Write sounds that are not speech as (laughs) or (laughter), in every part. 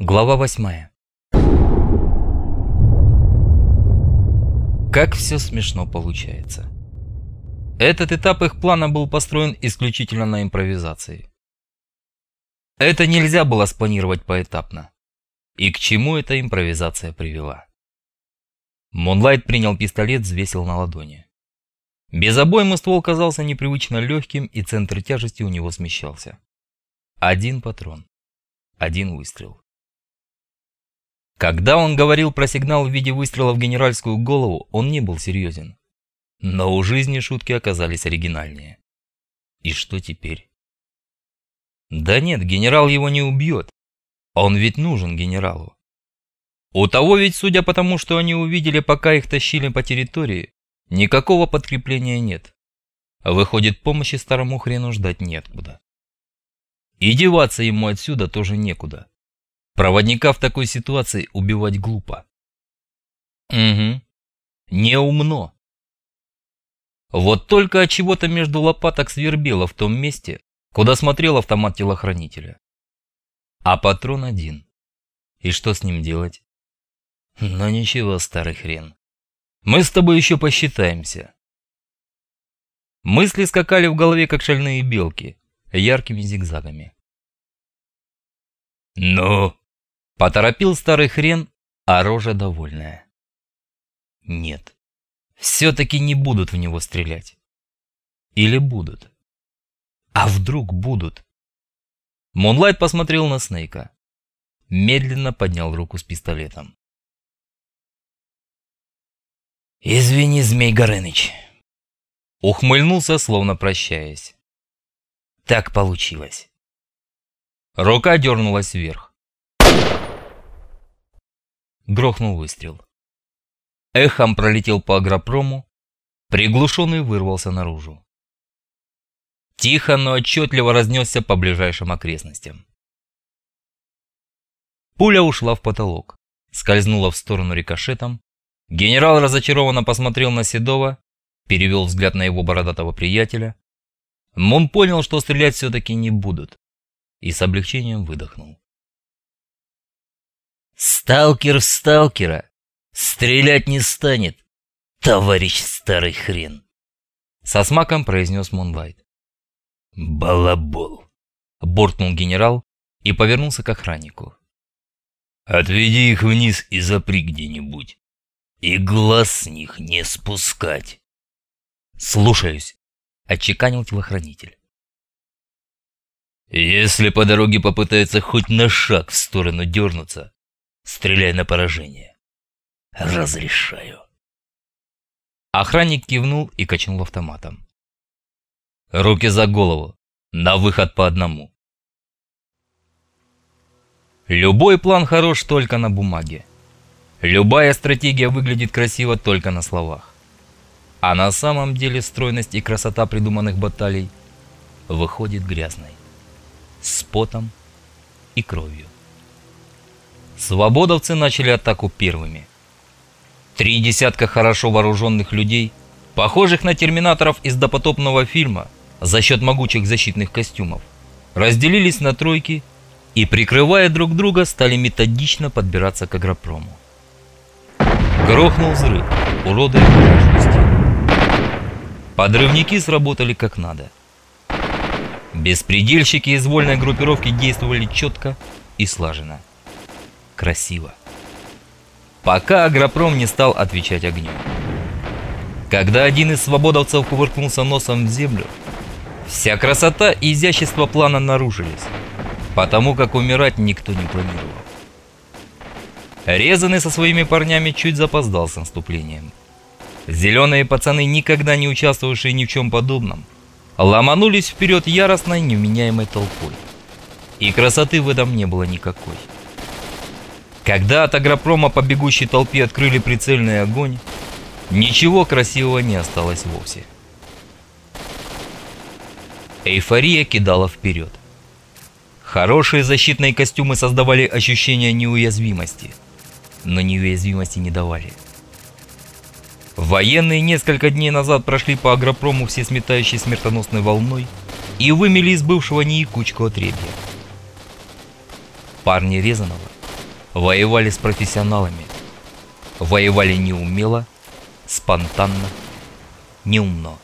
Глава восьмая. Как все смешно получается. Этот этап их плана был построен исключительно на импровизации. Это нельзя было спланировать поэтапно. И к чему эта импровизация привела? Монлайт принял пистолет, взвесил на ладони. Без обоймы ствол казался непривычно легким, и центр тяжести у него смещался. Один патрон. Один выстрел. Когда он говорил про сигнал в виде выстрела в генеральскую голову, он не был серьезен. Но у жизни шутки оказались оригинальнее. И что теперь? Да нет, генерал его не убьет. Он ведь нужен генералу. У того ведь, судя по тому, что они увидели, пока их тащили по территории, никакого подкрепления нет. Выходит, помощи старому хрену ждать неоткуда. И деваться ему отсюда тоже некуда. Проводника в такой ситуации убивать глупо. Угу. Неумно. Вот только от чего-то между лопаток свербело в том месте, куда смотрел автомат телохранителя. А патрон один. И что с ним делать? Но ничего, старый хрен. Мы с тобой еще посчитаемся. Мысли скакали в голове, как шальные белки, яркими зигзагами. «Ну?» – поторопил старый хрен, а рожа довольная. «Нет, все-таки не будут в него стрелять. Или будут? А вдруг будут?» Мунлайт посмотрел на Снейка. Медленно поднял руку с пистолетом. «Извини, Змей Горыныч!» Ухмыльнулся, словно прощаясь. «Так получилось!» Рука дернулась вверх. Грохнул выстрел. Эхом пролетел по агропрому, приглушенный вырвался наружу. Тихо, но отчетливо разнесся по ближайшим окрестностям. Пуля ушла в потолок, скользнула в сторону рикошетом, Генерал разочарованно посмотрел на Седова, перевел взгляд на его бородатого приятеля. Мун понял, что стрелять все-таки не будут, и с облегчением выдохнул. «Сталкер в сталкера стрелять не станет, товарищ старый хрен!» Со смаком произнес Мунлайт. «Балабол!» – буркнул генерал и повернулся к охраннику. «Отведи их вниз и запри где-нибудь. И глаз с них не спускать. Слушаюсь, отчеканил телохранитель. Если по дороге попытается хоть на шаг в сторону дернуться, стреляй на поражение. Разрешаю. Охранник кивнул и качнул автоматом. Руки за голову, на выход по одному. Любой план хорош только на бумаге. Любая стратегия выглядит красиво только на словах. А на самом деле стройность и красота придуманных баталий выходит грязной. С потом и кровью. Свободовцы начали атаку первыми. Три десятка хорошо вооруженных людей, похожих на терминаторов из допотопного фильма за счет могучих защитных костюмов, разделились на тройки и, прикрывая друг друга, стали методично подбираться к агропрому. Грохнул взрыв, уродуя внешности. Подрывники сработали как надо. Беспредельщики из вольной группировки действовали четко и слаженно. Красиво. Пока Агропром не стал отвечать огнем. Когда один из свободовцев кувыркнулся носом в землю, вся красота и изящество плана нарушились, потому как умирать никто не планировал. Резанный со своими парнями чуть запоздал с наступлением. Зеленые пацаны, никогда не участвовавшие ни в чем подобном, ломанулись вперед яростной, невменяемой толпой. И красоты в этом не было никакой. Когда от агропрома по бегущей толпе открыли прицельный огонь, ничего красивого не осталось вовсе. Эйфория кидала вперед. Хорошие защитные костюмы создавали ощущение неуязвимости – но неуязвимости не давали. Военные несколько дней назад прошли по агропрому все сметающей смертоносной волной и вымели из бывшего НИИ кучку отребья. Парни Резанова воевали с профессионалами. Воевали неумело, спонтанно, неумно.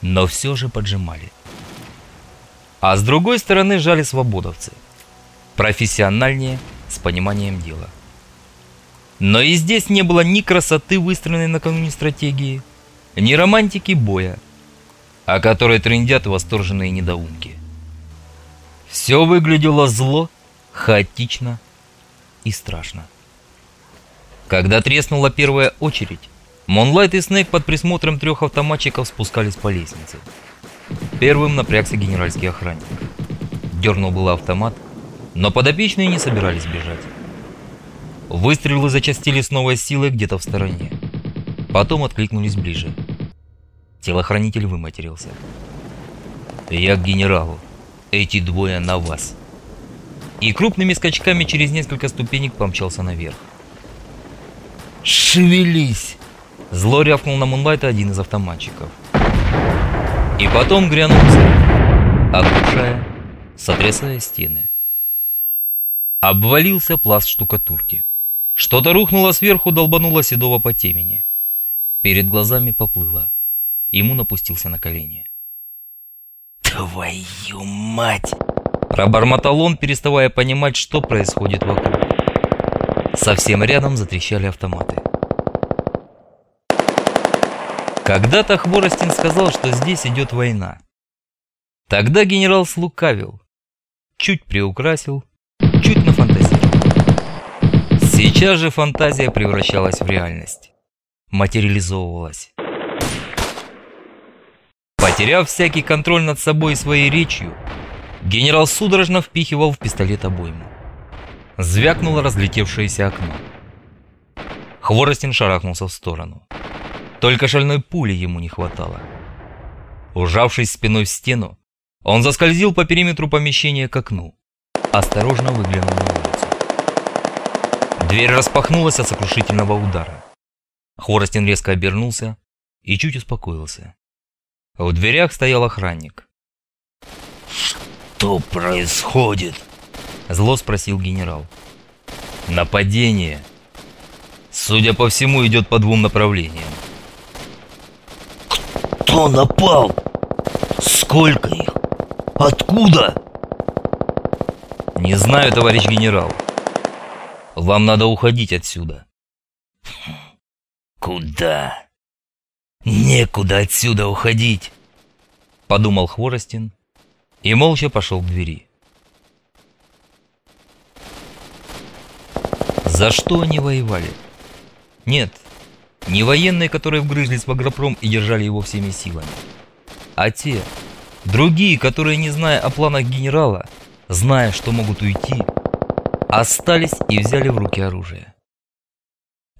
Но все же поджимали. А с другой стороны жали свободовцы. Профессиональнее, с пониманием дела. Но и здесь не было ни красоты, выстроенной накануне стратегии, ни романтики боя, о которой трындят восторженные недоумки. Все выглядело зло, хаотично и страшно. Когда треснула первая очередь, Монлайт и Снейк под присмотром трех автоматчиков спускались по лестнице. Первым напрягся генеральский охранник. Дернул был автомат, но подопечные не собирались бежать. Выстрелы зачастили с новой силой где-то в стороне. Потом откликнулись ближе. Телохранитель выматерился. «Я к генералу. Эти двое на вас». И крупными скачками через несколько ступенек помчался наверх. «Шевелись!» Зло рявкнул на Мунлайта один из автоматчиков. И потом грянул взрыв, оглушая, сотрясая стены. Обвалился пласт штукатурки. Что-то рухнуло сверху, долбануло Седова по темени. Перед глазами поплыло. Ему напустился на колени. «Твою мать!» Пробормотал он, переставая понимать, что происходит вокруг. Совсем рядом затрещали автоматы. Когда-то Хворостин сказал, что здесь идет война. Тогда генерал слукавил, чуть приукрасил, чуть нафантазировал. Сейчас же фантазия превращалась в реальность, материализовывалась. Потеряв всякий контроль над собой и своей речью, генерал судорожно впихивал в пистолет обойму. Звякнуло разлетевшееся окно. Хворостин шарахнулся в сторону. Только шальной пули ему не хватало. Ужавшись спиной в стену, он заскользил по периметру помещения к окну. Осторожно выглянул на улицу. Дверь распахнулась от сокрушительного удара. Хворостин резко обернулся и чуть успокоился. В дверях стоял охранник. «Что происходит?» Зло спросил генерал. «Нападение. Судя по всему, идет по двум направлениям. Кто напал? Сколько их? Откуда? Не знаю, товарищ генерал. Вам надо уходить отсюда. Куда? Некуда отсюда уходить, подумал Хворостин и молча пошел к двери. За что они воевали? Нет, не военные, которые вгрызлись в агропром и держали его всеми силами. А те, другие, которые, не зная о планах генерала, зная, что могут уйти, остались и взяли в руки оружие.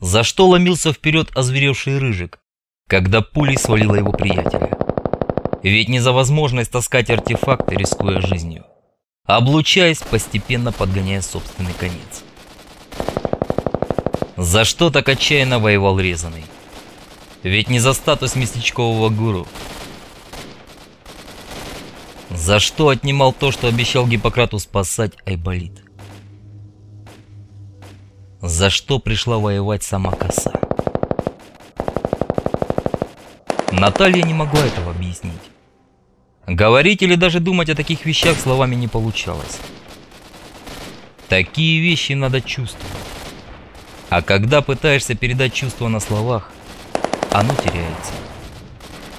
За что ломился вперед озверевший Рыжик, когда пулей свалила его приятеля? Ведь не за возможность таскать артефакты, рискуя жизнью, облучаясь, постепенно подгоняя собственный конец. За что так отчаянно воевал Резаный? Ведь не за статус местечкового гуру. За что отнимал то, что обещал Гиппократу спасать Айболит? За что пришла воевать сама коса? Наталья не могла этого объяснить. Говорить или даже думать о таких вещах словами не получалось. Такие вещи надо чувствовать. А когда пытаешься передать чувство на словах, оно теряется.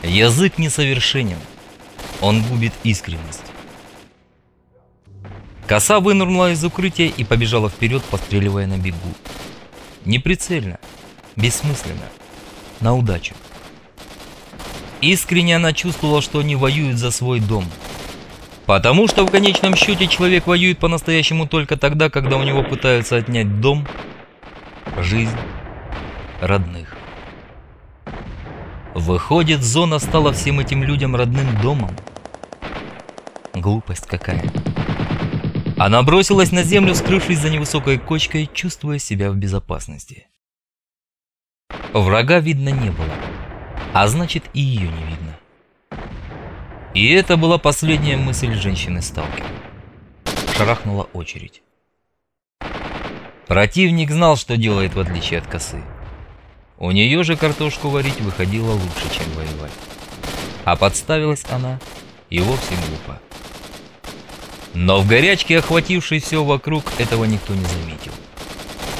Язык несовершенен, он губит искренность. Коса вынырнула из укрытия и побежала вперед, постреливая на бегу. Неприцельно, бессмысленно, на удачу. Искренне она чувствовала, что они воюют за свой дом. Потому что в конечном счете человек воюет по-настоящему только тогда, когда у него пытаются отнять дом – жизнь родных. Выходит, зона стала всем этим людям родным домом? Глупость какая. Она бросилась на землю, скрывшись за невысокой кочкой, чувствуя себя в безопасности. Врага видно не было, а значит и ее не видно. И это была последняя мысль женщины-сталкера. Шарахнула очередь. Противник знал, что делает в отличие от косы. У нее же картошку варить выходило лучше, чем воевать. А подставилась она и вовсе глупо. Но в горячке, охватившей все вокруг, этого никто не заметил.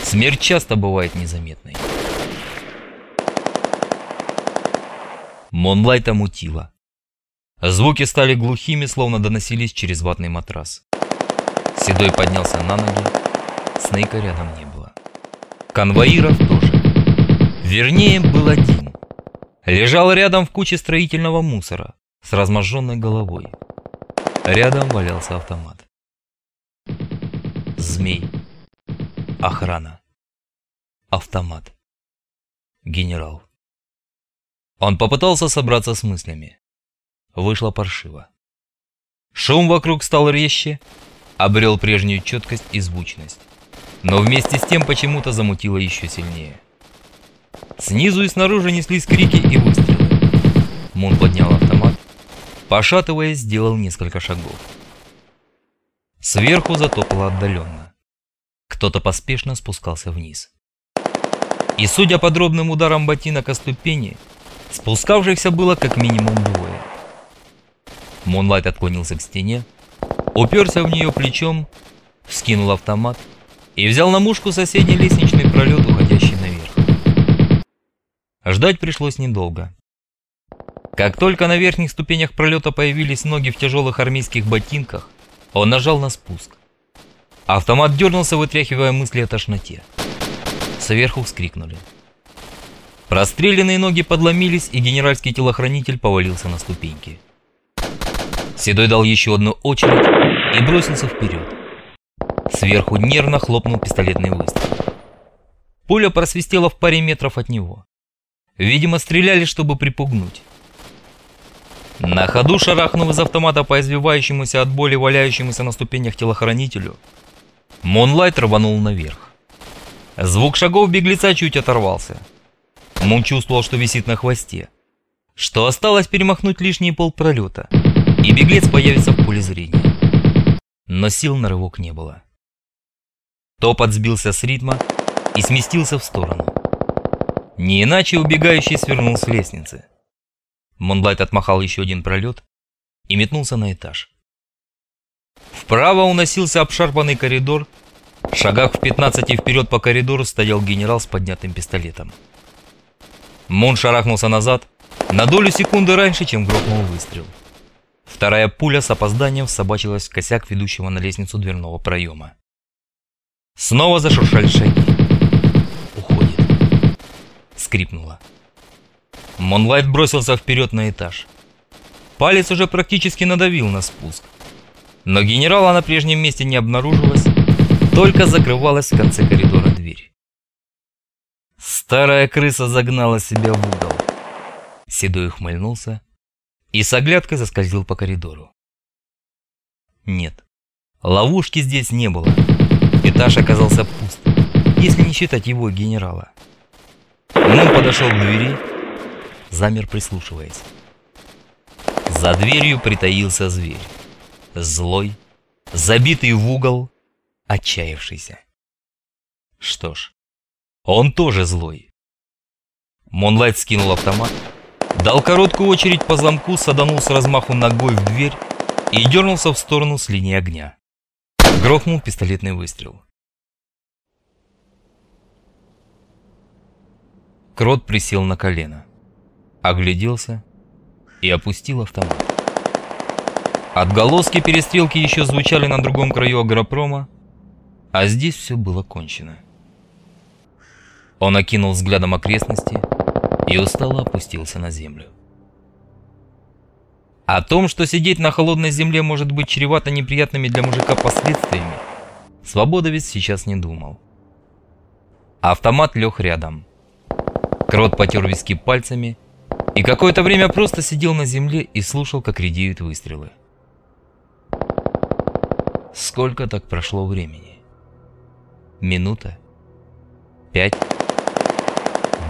Смерть часто бывает незаметной. Монлайта мутило. Звуки стали глухими, словно доносились через ватный матрас. Седой поднялся на ноги. Снейка рядом не было. Конвоиров тоже. Вернее, был один. Лежал рядом в куче строительного мусора с разможженной головой. Рядом валялся автомат. Змей. Охрана. Автомат. Генерал. Он попытался собраться с мыслями. Вышло паршиво. Шум вокруг стал резче, обрел прежнюю четкость и звучность. Но вместе с тем почему-то замутило еще сильнее. Снизу и снаружи неслись крики и выстрелы. Мун поднял автомат, пошатываясь, сделал несколько шагов. Сверху затопало отдаленно. Кто-то поспешно спускался вниз. И судя по дробным ударам ботинок о ступени, Спускавшихся было как минимум двое. Монлайт отклонился к стене, уперся в нее плечом, вскинул автомат и взял на мушку соседний лестничный пролет, уходящий наверх. Ждать пришлось недолго. Как только на верхних ступенях пролета появились ноги в тяжелых армейских ботинках, он нажал на спуск. Автомат дернулся, вытряхивая мысли о тошноте. Сверху вскрикнули. Простреленные ноги подломились, и генеральский телохранитель повалился на ступеньки. Седой дал еще одну очередь и бросился вперед. Сверху нервно хлопнул пистолетный выстрел. Пуля просвистела в паре метров от него. Видимо, стреляли, чтобы припугнуть. На ходу шарахнув из автомата по извивающемуся от боли валяющемуся на ступенях телохранителю, Монлайт рванул наверх. Звук шагов беглеца чуть оторвался. Мун чувствовал, что висит на хвосте, что осталось перемахнуть лишний пол пролета, и беглец появится в поле зрения. Но сил на рывок не было. Топот сбился с ритма и сместился в сторону. Не иначе убегающий свернул с лестницы. Монлайт отмахал еще один пролет и метнулся на этаж. Вправо уносился обшарпанный коридор. В шагах в 15 вперед по коридору стоял генерал с поднятым пистолетом. Мун шарахнулся назад, на долю секунды раньше, чем грохнул выстрел. Вторая пуля с опозданием собачилась в косяк ведущего на лестницу дверного проема. Снова зашуршали шаги. Уходит. Скрипнуло. Монлайт бросился вперед на этаж. Палец уже практически надавил на спуск. Но генерала на прежнем месте не обнаружилось, только закрывалась в конце коридора. Старая крыса загнала себя в угол. Седой ухмыльнулся и с оглядкой заскользил по коридору. Нет, ловушки здесь не было. Этаж оказался пуст, если не считать его генерала. Он подошел к двери, замер прислушиваясь. За дверью притаился зверь. Злой, забитый в угол, отчаявшийся. Что ж, он тоже злой. Монлайт скинул автомат, дал короткую очередь по замку, саданул с размаху ногой в дверь и дернулся в сторону с линии огня. Грохнул пистолетный выстрел. Крот присел на колено, огляделся и опустил автомат. Отголоски перестрелки еще звучали на другом краю агропрома, а здесь все было кончено. Он окинул взглядом окрестности и устало опустился на землю. О том, что сидеть на холодной земле может быть чревато неприятными для мужика последствиями, свободовец сейчас не думал. Автомат лег рядом. Крот потер виски пальцами и какое-то время просто сидел на земле и слушал, как редеют выстрелы. Сколько так прошло времени? Минута? Пять?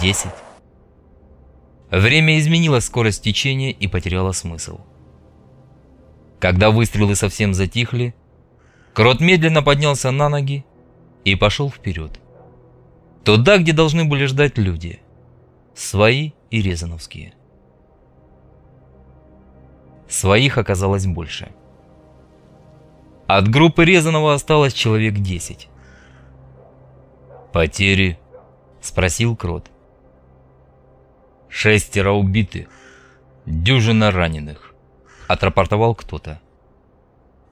10. Время изменило скорость течения и потеряло смысл. Когда выстрелы совсем затихли, Крот медленно поднялся на ноги и пошел вперед. Туда, где должны были ждать люди. Свои и резановские. Своих оказалось больше. От группы Резанова осталось человек 10. «Потери?» – спросил Крот. «Шестеро убиты, дюжина раненых», – отрапортовал кто-то.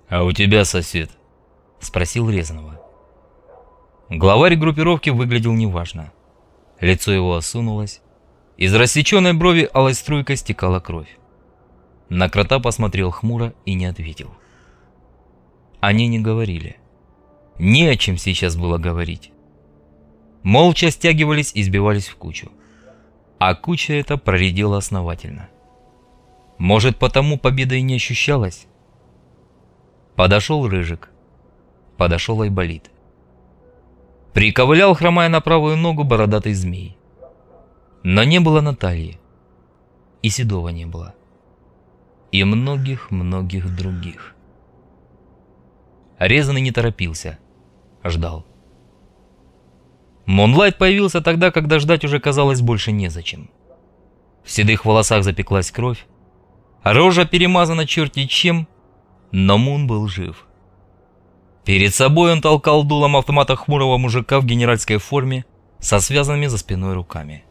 «А у тебя сосед?» – спросил Резанова. Главарь группировки выглядел неважно. Лицо его осунулось. Из рассеченной брови алой струйкой стекала кровь. На крота посмотрел хмуро и не ответил. Они не говорили. Не о чем сейчас было говорить. Молча стягивались и сбивались в кучу. А куча эта проредила основательно. Может, потому победа и не ощущалась? Подошел Рыжик. Подошел Айболит. Приковылял, хромая на правую ногу, бородатый змей. Но не было Натальи. И Седова не было. И многих-многих других. Резанный не торопился. Ждал. Монлайт появился тогда, когда ждать уже казалось больше незачем. В седых волосах запеклась кровь, рожа перемазана черти чем, но Мун был жив. Перед собой он толкал дулом автомата хмурого мужика в генеральской форме со связанными за спиной руками.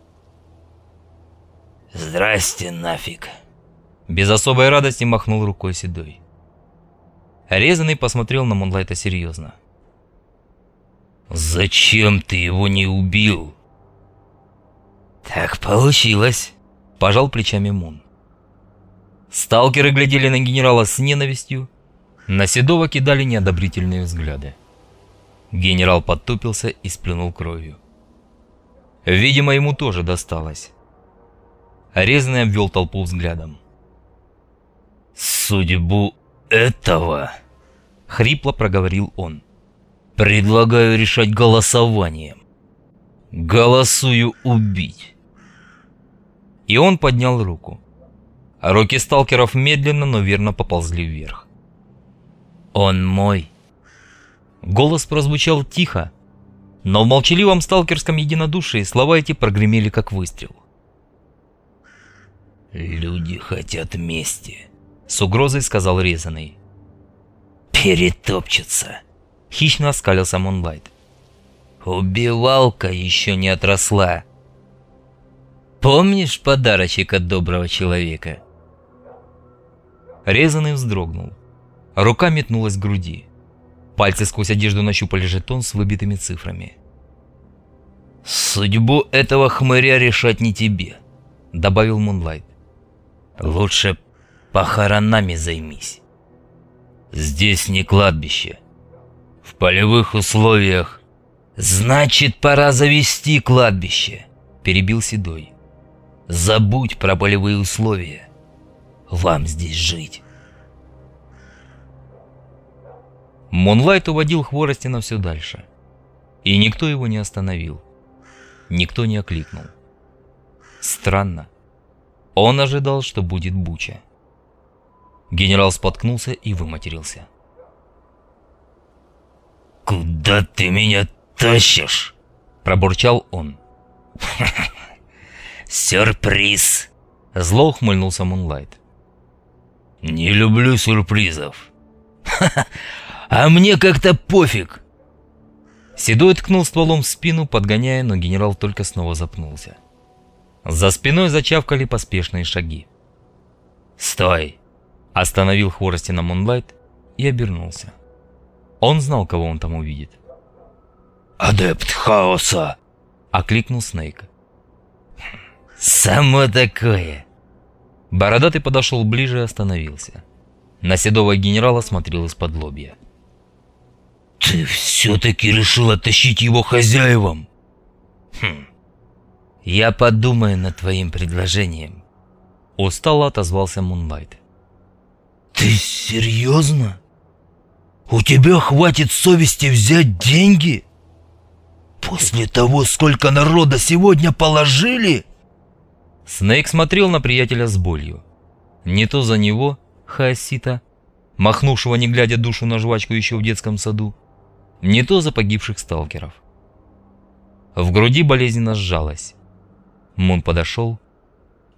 «Здрасте нафиг!» Без особой радости махнул рукой Седой. Резанный посмотрел на Мунлайта серьезно. «Зачем ты его не убил?» «Так получилось», – пожал плечами Мун. Сталкеры глядели на генерала с ненавистью, на Седова кидали неодобрительные взгляды. Генерал подтупился и сплюнул кровью. Видимо, ему тоже досталось. Резанный обвел толпу взглядом. «Судьбу этого...» — хрипло проговорил он. «Предлагаю решать голосованием. Голосую убить». И он поднял руку. Руки сталкеров медленно, но верно поползли вверх. «Он мой!» Голос прозвучал тихо, но в молчаливом сталкерском единодушии слова эти прогремели как выстрел. «Люди хотят мести», с угрозой сказал резаный. «Перетопчется!» Хищно оскалился Мунлайт. «Убивалка еще не отросла!» «Помнишь подарочек от доброго человека?» Резанный вздрогнул. Рука метнулась к груди. Пальцы сквозь одежду нащупали жетон с выбитыми цифрами. «Судьбу этого хмыря решать не тебе», — добавил Мунлайт. «Лучше похоронами займись. Здесь не кладбище. В полевых условиях. Значит, пора завести кладбище, перебил Седой. Забудь про полевые условия. Вам здесь жить. Монлайт уводил Хворостина все дальше. И никто его не остановил. Никто не окликнул. Странно. Он ожидал, что будет буча. Генерал споткнулся и выматерился. «Куда ты меня тащишь?» – пробурчал он. (laughs) «Сюрприз!» – зло ухмыльнулся Мунлайт. «Не люблю сюрпризов. (laughs) А мне как-то пофиг!» Седой ткнул стволом в спину, подгоняя, но генерал только снова запнулся. За спиной зачавкали поспешные шаги. «Стой!» Остановил Хворостина Мунлайт и обернулся. Он знал, кого он там увидит. «Адепт хаоса!» — окликнул Снейк. «Само такое!» Бородатый подошел ближе и остановился. На седого генерала смотрел из-под лобья. «Ты все-таки решил оттащить его хозяевам?» «Хм. Я подумаю над твоим предложением», — устало отозвался Мунлайт. «Ты серьезно? У тебя хватит совести взять деньги? После того, сколько народа сегодня положили?» Снейк смотрел на приятеля с болью. Не то за него, Хаосита, махнувшего не глядя душу на жвачку еще в детском саду, не то за погибших сталкеров. В груди болезненно сжалось. Мун подошел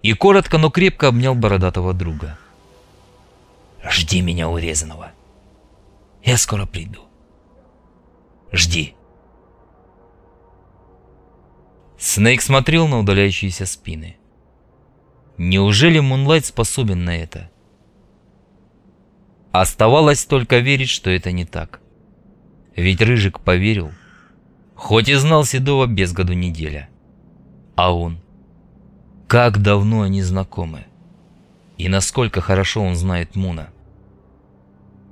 и коротко, но крепко обнял бородатого друга. «Жди меня урезанного. Я скоро приду. Жди». Снейк смотрел на удаляющиеся спины. Неужели Мунлайт способен на это? Оставалось только верить, что это не так. Ведь Рыжик поверил, хоть и знал Седова без году неделя. А он? Как давно они знакомы? И насколько хорошо он знает Муна?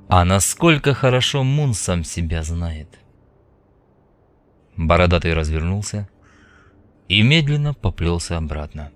А насколько хорошо Мун сам себя знает? Бородатый развернулся и медленно поплелся обратно.